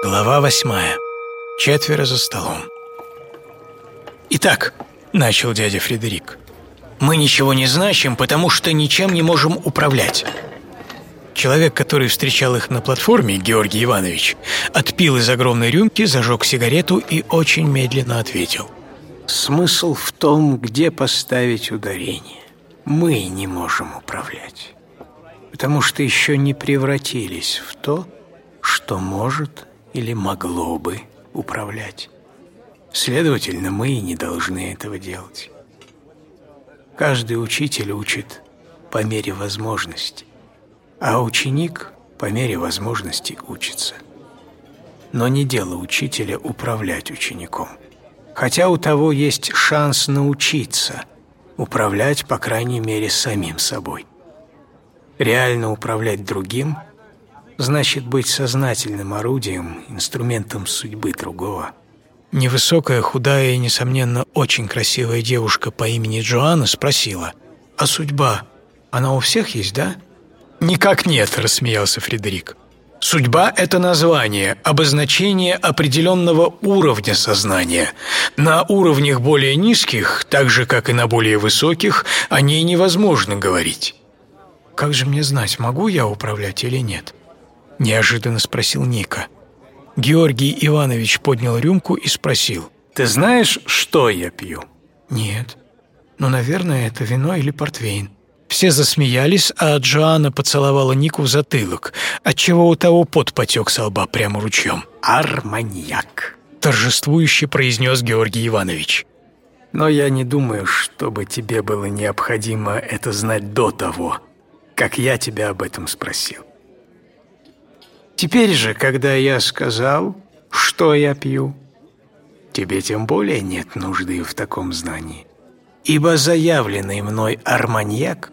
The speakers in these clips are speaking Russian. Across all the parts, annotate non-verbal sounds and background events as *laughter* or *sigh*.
Глава восьмая. Четверо за столом. «Итак», — начал дядя Фредерик, — «мы ничего не значим, потому что ничем не можем управлять». Человек, который встречал их на платформе, Георгий Иванович, отпил из огромной рюмки, зажег сигарету и очень медленно ответил. «Смысл в том, где поставить ударение. Мы не можем управлять, потому что еще не превратились в то, что может или могло бы управлять. Следовательно, мы и не должны этого делать. Каждый учитель учит по мере возможности, а ученик по мере возможности учится. Но не дело учителя управлять учеником. Хотя у того есть шанс научиться управлять, по крайней мере, самим собой. Реально управлять другим значит быть сознательным орудием, инструментом судьбы другого. Невысокая, худая и, несомненно, очень красивая девушка по имени Джоанна спросила, «А судьба, она у всех есть, да?» «Никак нет», – рассмеялся Фредерик. Судьба – это название, обозначение определенного уровня сознания. На уровнях более низких, так же, как и на более высоких, о ней невозможно говорить. «Как же мне знать, могу я управлять или нет?» – неожиданно спросил Ника. Георгий Иванович поднял рюмку и спросил. «Ты знаешь, что я пью?» «Нет. Но, наверное, это вино или портвейн». Все засмеялись, а Джоанна поцеловала Нику в затылок, отчего у того пот потек со лба прямо ручьем. «Арманьяк», – торжествующе произнес Георгий Иванович. «Но я не думаю, чтобы тебе было необходимо это знать до того, как я тебя об этом спросил. Теперь же, когда я сказал, что я пью, тебе тем более нет нужды в таком знании. Ибо заявленный мной арманьяк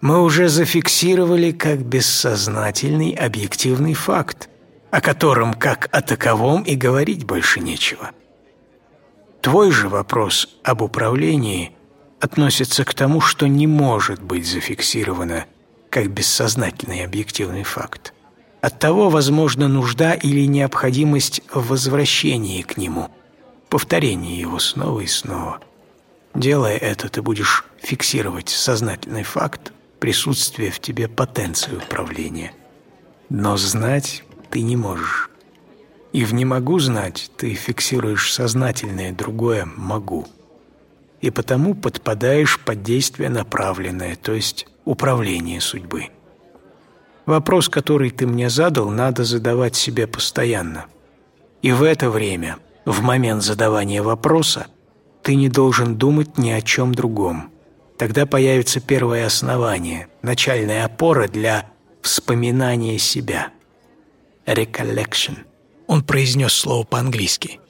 мы уже зафиксировали как бессознательный объективный факт, о котором как о таковом и говорить больше нечего. Твой же вопрос об управлении относится к тому, что не может быть зафиксировано как бессознательный объективный факт. Оттого возможна нужда или необходимость в возвращении к нему, повторении его снова и снова. Делая это, ты будешь фиксировать сознательный факт присутствия в тебе потенции управления. Но знать ты не можешь. И в «не могу знать» ты фиксируешь сознательное другое «могу». И потому подпадаешь под действие направленное, то есть управление судьбы. Вопрос, который ты мне задал, надо задавать себе постоянно. И в это время, в момент задавания вопроса, ты не должен думать ни о чем другом. Тогда появится первое основание, начальная опора для вспоминания себя. Recollection. Он произнес слово по-английски.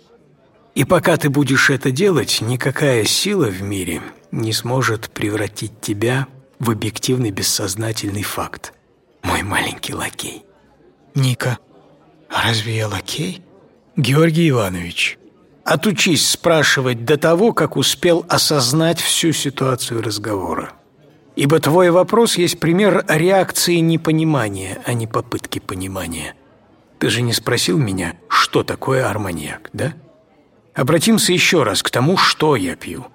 И пока ты будешь это делать, никакая сила в мире не сможет превратить тебя в объективный бессознательный факт мой маленький лакей. Ника, а разве я лакей? Георгий Иванович. Отучись спрашивать до того, как успел осознать всю ситуацию разговора. Ибо твой вопрос есть пример реакции непонимания, а не попытки понимания. Ты же не спросил меня, что такое арманьяк, да? Обратимся еще раз к тому, что я пью.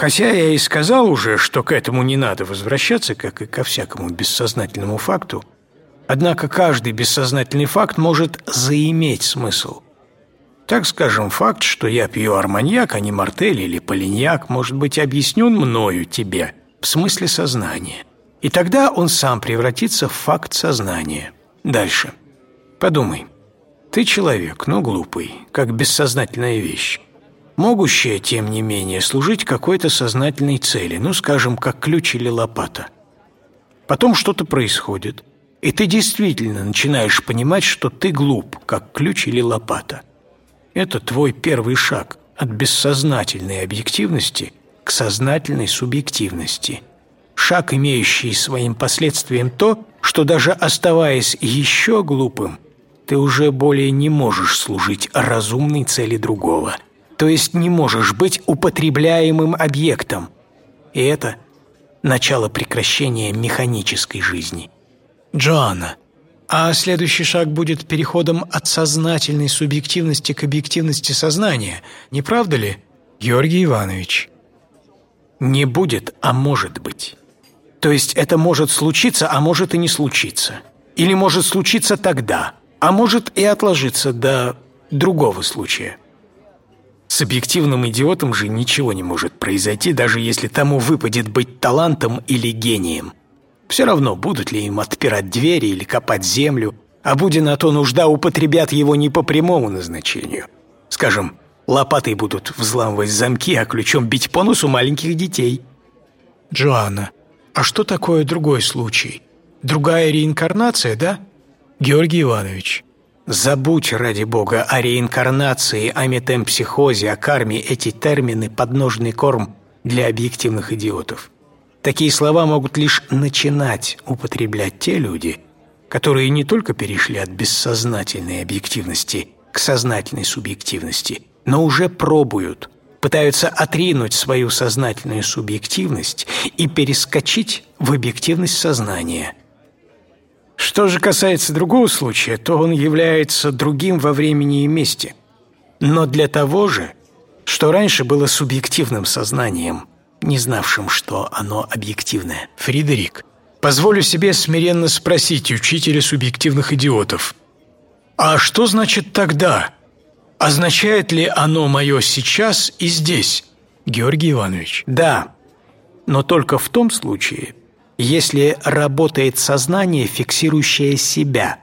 Хотя я и сказал уже, что к этому не надо возвращаться, как и ко всякому бессознательному факту, однако каждый бессознательный факт может заиметь смысл. Так скажем, факт, что я пью арманьяк, а не мартель или полиньяк, может быть объяснен мною тебе в смысле сознания. И тогда он сам превратится в факт сознания. Дальше. Подумай. Ты человек, но глупый, как бессознательная вещь могущее, тем не менее, служить какой-то сознательной цели, ну, скажем, как ключ или лопата. Потом что-то происходит, и ты действительно начинаешь понимать, что ты глуп, как ключ или лопата. Это твой первый шаг от бессознательной объективности к сознательной субъективности. Шаг, имеющий своим последствием то, что даже оставаясь еще глупым, ты уже более не можешь служить разумной цели другого – то есть не можешь быть употребляемым объектом. И это начало прекращения механической жизни. Джоанна, А следующий шаг будет переходом от сознательной субъективности к объективности сознания. Не правда ли, Георгий Иванович? Не будет, а может быть. То есть это может случиться, а может и не случиться. Или может случиться тогда, а может и отложиться до другого случая. С объективным идиотом же ничего не может произойти, даже если тому выпадет быть талантом или гением. Все равно, будут ли им отпирать двери или копать землю, а будя на то нужда, употребят его не по прямому назначению. Скажем, лопатой будут взламывать замки, а ключом бить по носу маленьких детей. Джоанна, а что такое другой случай? Другая реинкарнация, да? Георгий Иванович. Забудь, ради бога, о реинкарнации, о метемпсихозе, о карме. Эти термины – подножный корм для объективных идиотов. Такие слова могут лишь начинать употреблять те люди, которые не только перешли от бессознательной объективности к сознательной субъективности, но уже пробуют, пытаются отринуть свою сознательную субъективность и перескочить в объективность сознания – что же касается другого случая, то он является другим во времени и месте. Но для того же, что раньше было субъективным сознанием, не знавшим, что оно объективное. Фредерик, позволю себе смиренно спросить учителя субъективных идиотов. А что значит «тогда»? Означает ли оно мое сейчас и здесь, Георгий Иванович? Да, но только в том случае, если работает сознание, фиксирующее себя,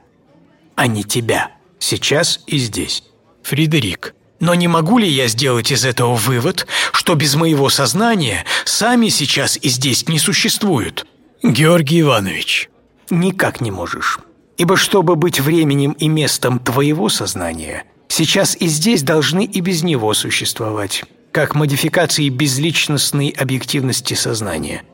а не тебя, сейчас и здесь. Фредерик, но не могу ли я сделать из этого вывод, что без моего сознания сами сейчас и здесь не существуют? Георгий Иванович. Никак не можешь. Ибо чтобы быть временем и местом твоего сознания, сейчас и здесь должны и без него существовать, как модификации безличностной объективности сознания –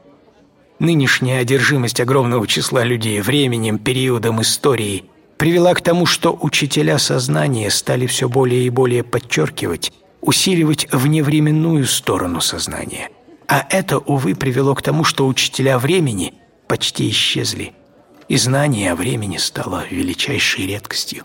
Нынешняя одержимость огромного числа людей временем, периодом истории привела к тому, что учителя сознания стали все более и более подчеркивать, усиливать вневременную сторону сознания. А это, увы, привело к тому, что учителя времени почти исчезли, и знание о времени стало величайшей редкостью.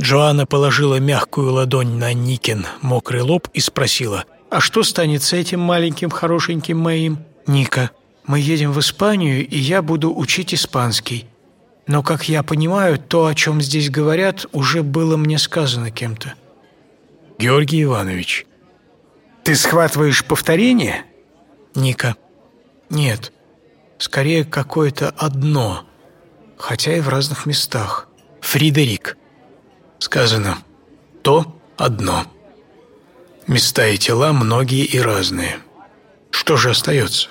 Джоанна положила мягкую ладонь на Никин мокрый лоб и спросила, «А что станет с этим маленьким хорошеньким моим, Ника?» Мы едем в Испанию, и я буду учить испанский. Но, как я понимаю, то, о чем здесь говорят, уже было мне сказано кем-то. Георгий Иванович. Ты схватываешь повторение? Ника. Нет. Скорее, какое-то одно. Хотя и в разных местах. Фридерик. Сказано. То одно. Места и тела многие и разные. Что же остается?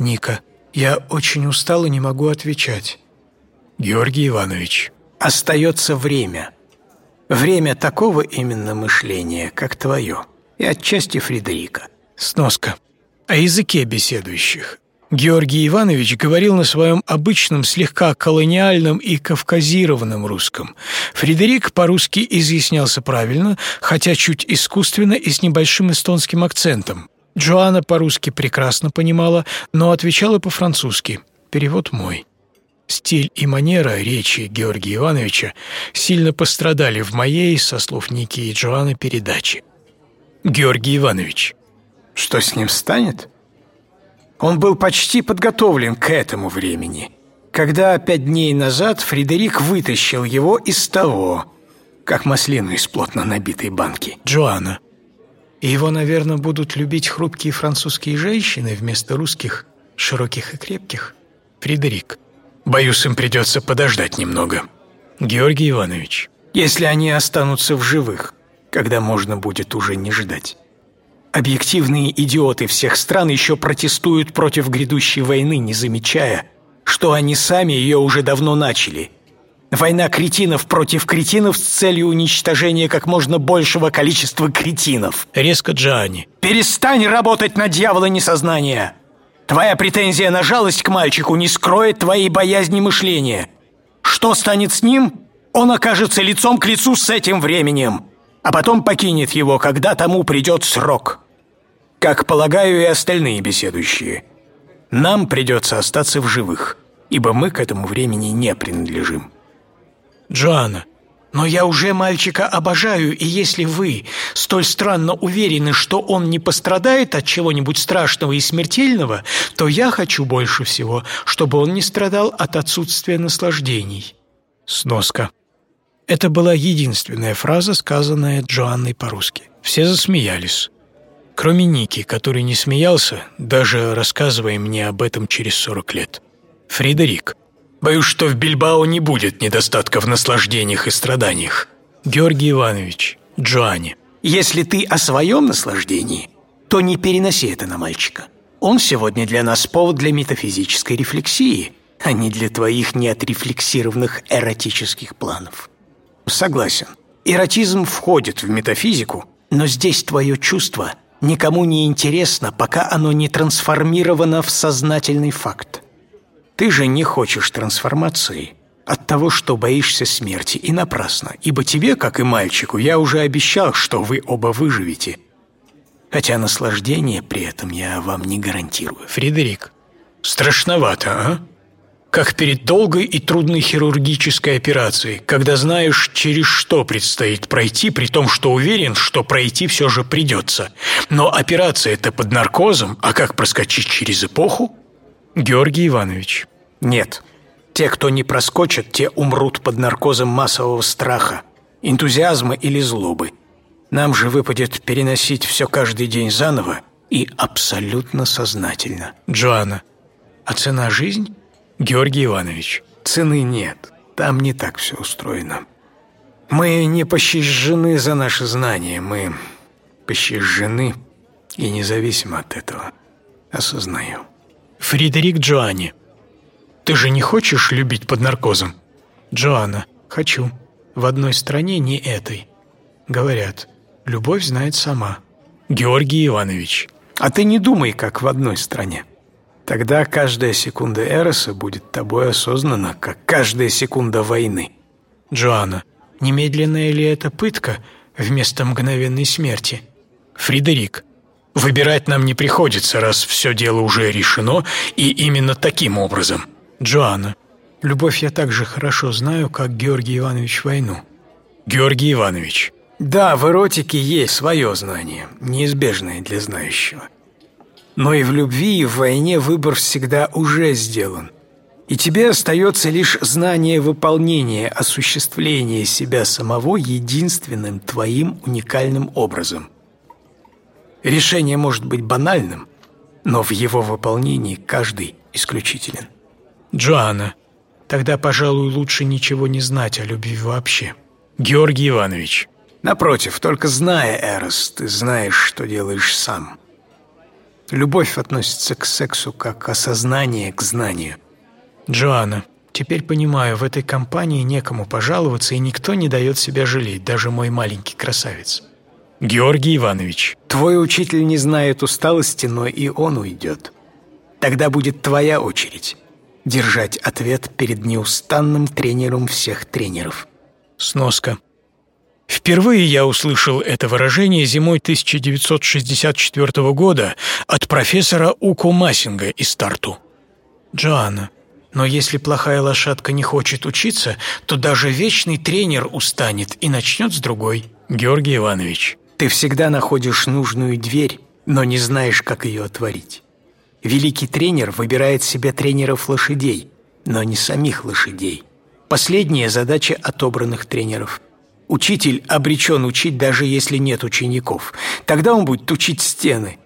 Ника, я очень устал и не могу отвечать. Георгий Иванович. Остается время. Время такого именно мышления, как твое. И отчасти Фредерика. Сноска. О языке беседующих. Георгий Иванович говорил на своем обычном, слегка колониальном и кавказированном русском. Фредерик по-русски изъяснялся правильно, хотя чуть искусственно и с небольшим эстонским акцентом. Джоанна по-русски прекрасно понимала, но отвечала по-французски. Перевод мой. Стиль и манера речи Георгия Ивановича сильно пострадали в моей, со слов Ники и Джоанны, передаче. Георгий Иванович. Что с ним станет? Он был почти подготовлен к этому времени, когда пять дней назад Фредерик вытащил его из того, как маслину из плотно набитой банки. Джоанна. И его, наверное, будут любить хрупкие французские женщины вместо русских, широких и крепких. Фредерик. Боюсь, им придется подождать немного. Георгий Иванович. Если они останутся в живых, когда можно будет уже не ждать. Объективные идиоты всех стран еще протестуют против грядущей войны, не замечая, что они сами ее уже давно начали – Война кретинов против кретинов с целью уничтожения как можно большего количества кретинов. Резко Джани. Перестань работать на дьявола несознания. Твоя претензия на жалость к мальчику не скроет твоей боязни мышления. Что станет с ним? Он окажется лицом к лицу с этим временем, а потом покинет его, когда тому придет срок. Как полагаю и остальные беседующие. Нам придется остаться в живых, ибо мы к этому времени не принадлежим. Джоанна, но я уже мальчика обожаю, и если вы столь странно уверены, что он не пострадает от чего-нибудь страшного и смертельного, то я хочу больше всего, чтобы он не страдал от отсутствия наслаждений. Сноска. Это была единственная фраза, сказанная Джоанной по-русски. Все засмеялись. Кроме Ники, который не смеялся, даже рассказывая мне об этом через 40 лет. Фридерик. Боюсь, что в Бильбао не будет недостатка в наслаждениях и страданиях. Георгий Иванович, Джоанни. Если ты о своем наслаждении, то не переноси это на мальчика. Он сегодня для нас повод для метафизической рефлексии, а не для твоих неотрефлексированных эротических планов. Согласен, эротизм входит в метафизику, но здесь твое чувство никому не интересно, пока оно не трансформировано в сознательный факт. Ты же не хочешь трансформации от того, что боишься смерти, и напрасно, ибо тебе, как и мальчику, я уже обещал, что вы оба выживете. Хотя наслаждение при этом я вам не гарантирую. Фредерик, страшновато, а? Как перед долгой и трудной хирургической операцией, когда знаешь, через что предстоит пройти, при том, что уверен, что пройти все же придется. Но операция это под наркозом, а как проскочить через эпоху? Георгий Иванович. Нет. Те, кто не проскочат, те умрут под наркозом массового страха, энтузиазма или злобы. Нам же выпадет переносить все каждый день заново и абсолютно сознательно. Джоанна. А цена жизнь? Георгий Иванович. Цены нет. Там не так все устроено. Мы не пощажены за наши знания. Мы пощажены и независимо от этого. Осознаю. Фредерик Джоанни. Ты же не хочешь любить под наркозом? Джоанна. Хочу. В одной стране не этой. Говорят, любовь знает сама. Георгий Иванович. А ты не думай, как в одной стране. Тогда каждая секунда Эроса будет тобой осознана, как каждая секунда войны. Джоанна. Немедленная ли это пытка вместо мгновенной смерти? Фредерик. Выбирать нам не приходится, раз все дело уже решено, и именно таким образом. Джоанна. Любовь я так же хорошо знаю, как Георгий Иванович войну. Георгий Иванович. Да, в эротике есть свое знание, неизбежное для знающего. Но и в любви, и в войне выбор всегда уже сделан. И тебе остается лишь знание выполнения, осуществления себя самого единственным твоим уникальным образом – Решение может быть банальным, но в его выполнении каждый исключителен. Джоанна, тогда, пожалуй, лучше ничего не знать о любви вообще. Георгий Иванович. Напротив, только зная Эрос, ты знаешь, что делаешь сам. Любовь относится к сексу как осознание к знанию. Джоанна, теперь понимаю, в этой компании некому пожаловаться, и никто не дает себя жалеть, даже мой маленький красавец. Георгий Иванович. Твой учитель не знает усталости, но и он уйдет. Тогда будет твоя очередь держать ответ перед неустанным тренером всех тренеров. Сноска. Впервые я услышал это выражение зимой 1964 года от профессора Уко Массинга из Тарту. Джоанна, но если плохая лошадка не хочет учиться, то даже вечный тренер устанет и начнет с другой. Георгий Иванович. Ты всегда находишь нужную дверь, но не знаешь, как ее отворить. Великий тренер выбирает себе тренеров лошадей, но не самих лошадей. Последняя задача отобранных тренеров. Учитель обречен учить, даже если нет учеников. Тогда он будет учить стены.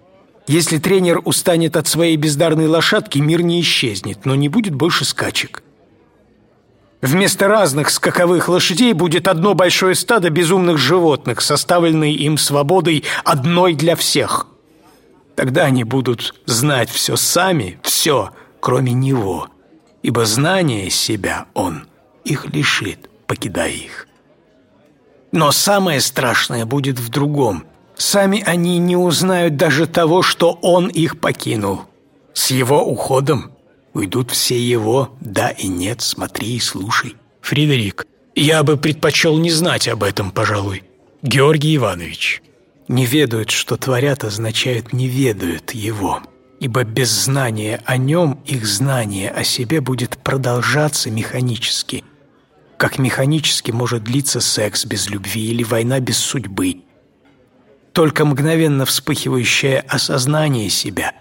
Если тренер устанет от своей бездарной лошадки, мир не исчезнет, но не будет больше скачек. Вместо разных скаковых лошадей будет одно большое стадо безумных животных, составленное им свободой одной для всех. Тогда они будут знать все сами, все, кроме него, ибо знание себя он их лишит, покидая их. Но самое страшное будет в другом. Сами они не узнают даже того, что он их покинул. С его уходом Уйдут все его «да» и «нет», смотри и слушай. Фредерик, я бы предпочел не знать об этом, пожалуй. Георгий Иванович. Не ведают, что творят, означает «не ведают его». Ибо без знания о нем их знание о себе будет продолжаться механически. как механически может длиться секс без любви или война без судьбы. Только мгновенно вспыхивающее осознание себя,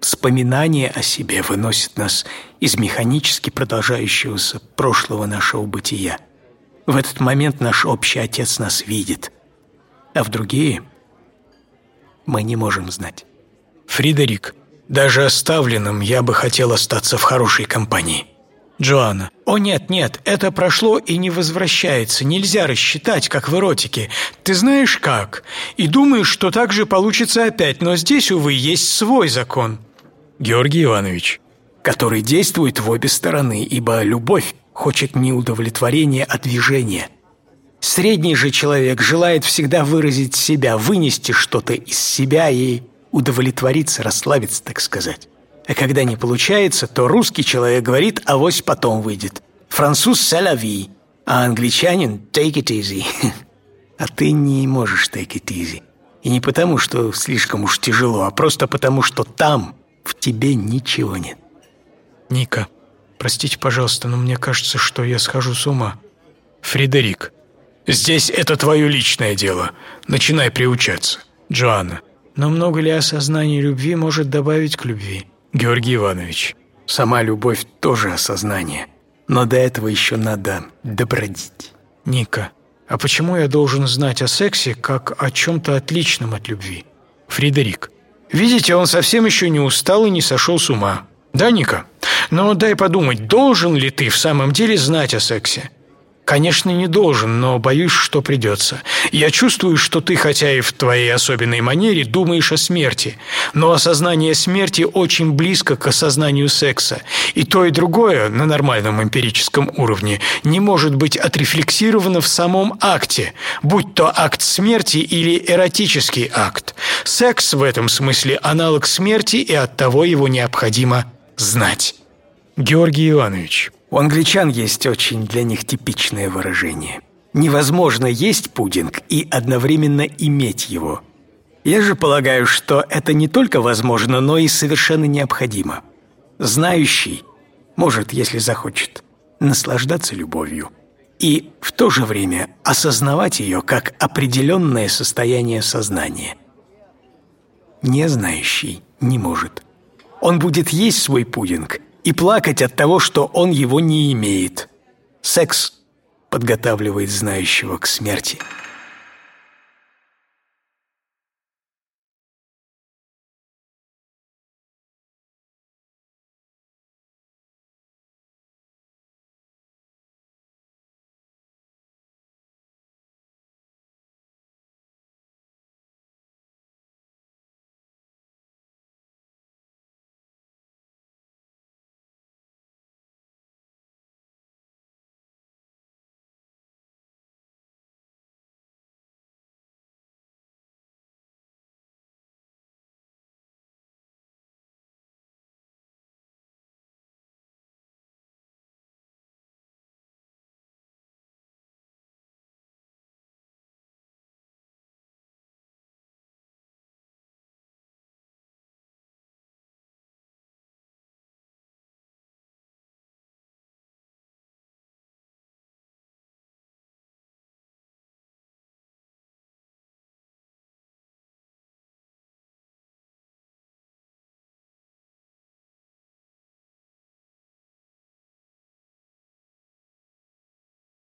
вспоминание о себе выносит нас из механически продолжающегося прошлого нашего бытия. В этот момент наш общий Отец нас видит, а в другие мы не можем знать. Фридерик, даже оставленным я бы хотел остаться в хорошей компании. Джоанна. «О нет, нет, это прошло и не возвращается. Нельзя рассчитать, как в эротике. Ты знаешь как? И думаешь, что так же получится опять, но здесь, увы, есть свой закон». Георгий Иванович. «Который действует в обе стороны, ибо любовь хочет не удовлетворения, а движения. Средний же человек желает всегда выразить себя, вынести что-то из себя и удовлетвориться, расслабиться, так сказать. А когда не получается, то русский человек говорит «авось потом выйдет». Француз «салави», а англичанин «take it easy». *laughs* А ты не можешь take it easy. И не потому, что слишком уж тяжело, а просто потому, что там в тебе ничего нет. Ника, простите, пожалуйста, но мне кажется, что я схожу с ума. Фредерик, здесь это твое личное дело. Начинай приучаться. Джоанна, но много ли осознания любви может добавить к любви? Георгий Иванович. Сама любовь тоже осознание. Но до этого еще надо добродить. Ника. А почему я должен знать о сексе как о чем-то отличном от любви? Фредерик. Видите, он совсем еще не устал и не сошел с ума. Да, Ника? Но дай подумать, должен ли ты в самом деле знать о сексе? Конечно, не должен, но боюсь, что придется. Я чувствую, что ты, хотя и в твоей особенной манере, думаешь о смерти, но осознание смерти очень близко к осознанию секса. И то, и другое на нормальном эмпирическом уровне не может быть отрефлексировано в самом акте, будь то акт смерти или эротический акт. Секс в этом смысле аналог смерти, и оттого его необходимо знать. Георгий Иванович. У англичан есть очень для них типичное выражение. Невозможно есть пудинг и одновременно иметь его. Я же полагаю, что это не только возможно, но и совершенно необходимо. Знающий может, если захочет, наслаждаться любовью и в то же время осознавать ее как определенное состояние сознания. Не знающий не может. Он будет есть свой пудинг и плакать от того, что он его не имеет. Секс подготавливает знающего к смерти –